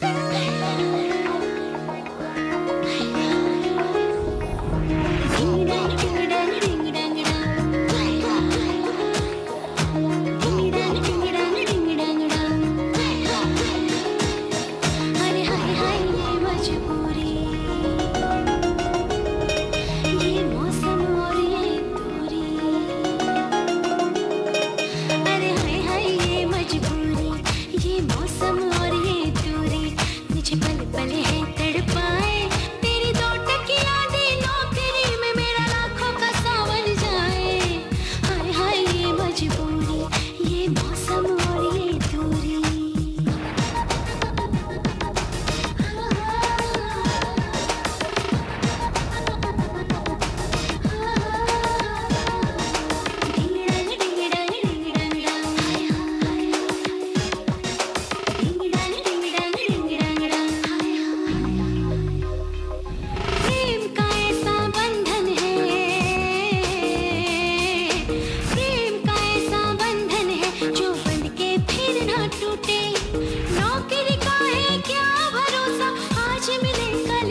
Bye.